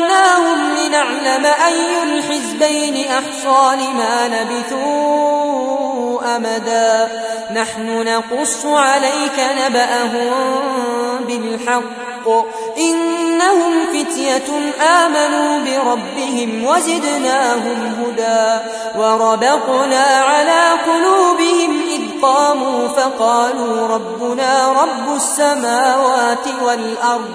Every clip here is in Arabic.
بعثناهم لنعلم أي الحزبين أحصى لما لبثوا أمدا. نحن نقص عليك نبأهم بالحق. إنهم فتية آمنوا بربهم وزدناهم هدى. وربطنا على قلوبهم إذ قاموا فقالوا ربنا رب السماوات والأرض.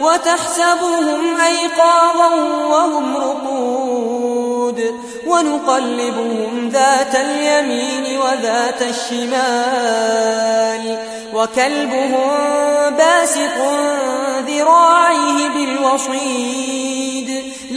وتحسبهم أيقاظا وهم رقود ونقلبهم ذات اليمين وذات الشمال وكلبهم باسق ذراعيه بالوصيد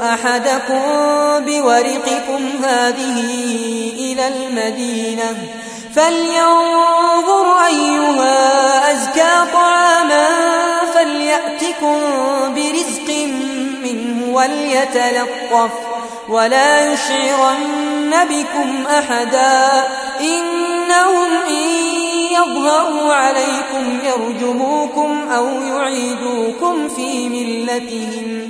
أحدكم بورقكم هذه إلى المدينة فلينظر أيها أزكى طعاما فليأتكم برزق منه وليتلطف ولا يشعرن بكم أحدا إنهم إن يظهروا عليكم يرجموكم أو يعيدوكم في ملتهم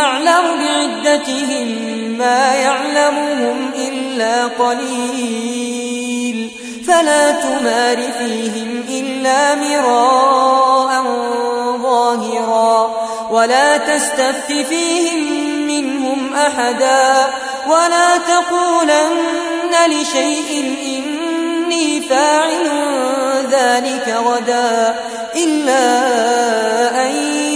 أعلم بعدتهم ما يعلمهم إلا قليل فلا تمار فيهم إلا مراء ظاهرا ولا تستفت فيهم منهم أحدا ولا تقولن لشيء إني فاعل ذلك غدا إلا أن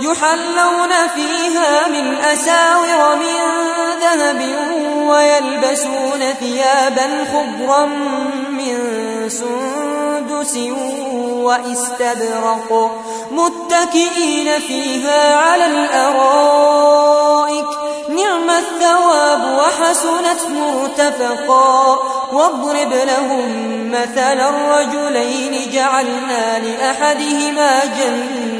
يحلون فيها من أساور من ذهب ويلبسون ثيابا خضرا من سندس وإستبرق متكئين فيها على الأرائك. نعم الثواب وحسنت مرتفقا. واضرب لهم مثل الرجلين جعلنا لأحدهما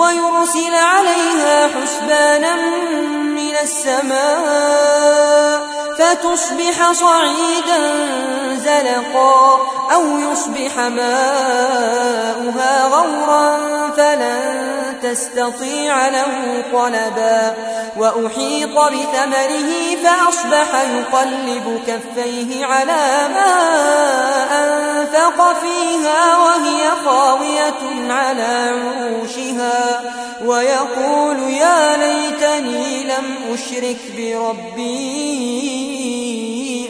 ويرسل عليها حسبانا من السماء. فتصبح صعيدا زلقا أو يصبح ماؤها غورا فلن تستطيع له طلبا وأحيط بثمره فأصبح يقلب كفيه على ما أنفق فيها وهي خاوية على عروشها ويقول يا ليتني لم أشرك بربي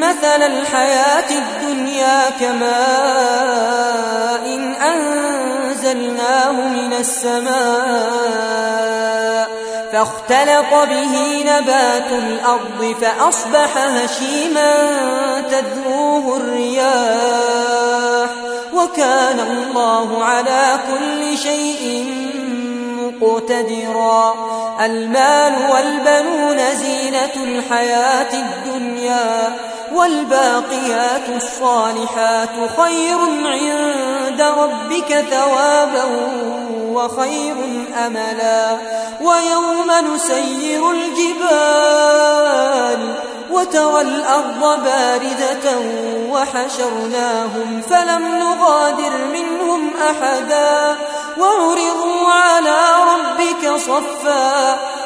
مثل الحياة الدنيا كماء إن أنزلناه من السماء فاختلط به نبات الأرض فأصبح هشيما تذروه الرياح وكان الله على كل شيء مقتدرا المال والبنون زينة الحياة الدنيا والباقيات الصالحات خير عند ربك ثوابا وخير أملا. ويوم نسير الجبال وترى الأرض باردة وحشرناهم فلم نغادر منهم أحدا. وعرضوا على ربك صفا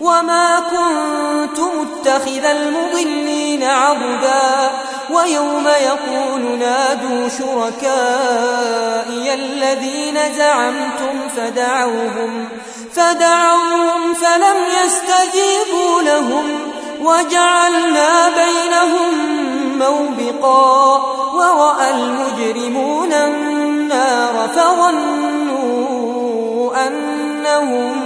وما كنت متخذ المضلين عبدا ويوم يقول نادوا شركائي الذين زعمتم فدعوهم فدعوهم فلم يستجيبوا لهم وجعلنا بينهم موبقا ورأى المجرمون النار فظنوا أنهم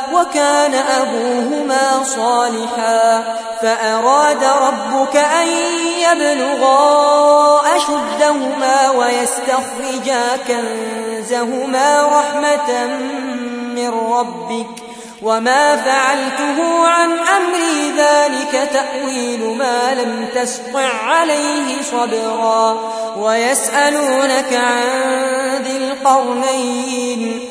وكان أبوهما صالحا فأراد ربك أن يبلغا أشدهما ويستخرجا كنزهما رحمة من ربك. وما فعلته عن أمري ذلك تأويل ما لم تسطع عليه صبرا. ويسألونك عن ذي القرنين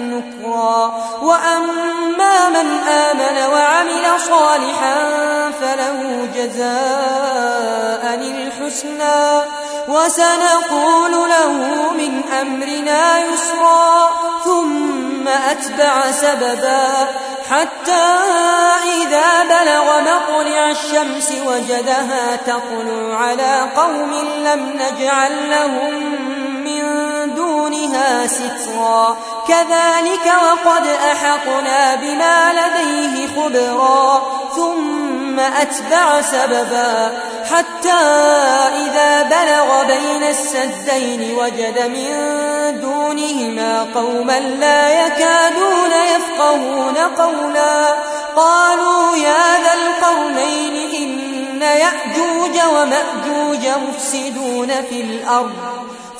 نكرا وأما من آمن وعمل صالحا فله جزاء الحسنى. وسنقول له من أمرنا يسرا. ثم أتبع سببا. حتى إذا بلغ مطلع الشمس وجدها تطلع على قوم لم نجعل لهم دونها سترا. كذلك وقد أحقنا بما لديه خبرا. ثم أتبع سببا. حتى إذا بلغ بين السدين وجد من دونهما قوما لا يكادون يفقهون قولا. قالوا يا ذا القرنين إن يأجوج ومأجوج مفسدون في الأرض.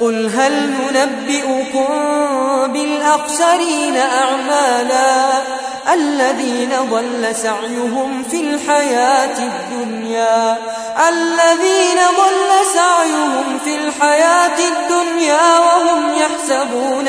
قل هل ننبئكم بالأخسرين أعمالا الذين ضل سعيهم في الحياة الدنيا الذين ضل سعيهم في الحياة الدنيا وهم يحسبون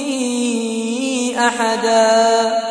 أحدا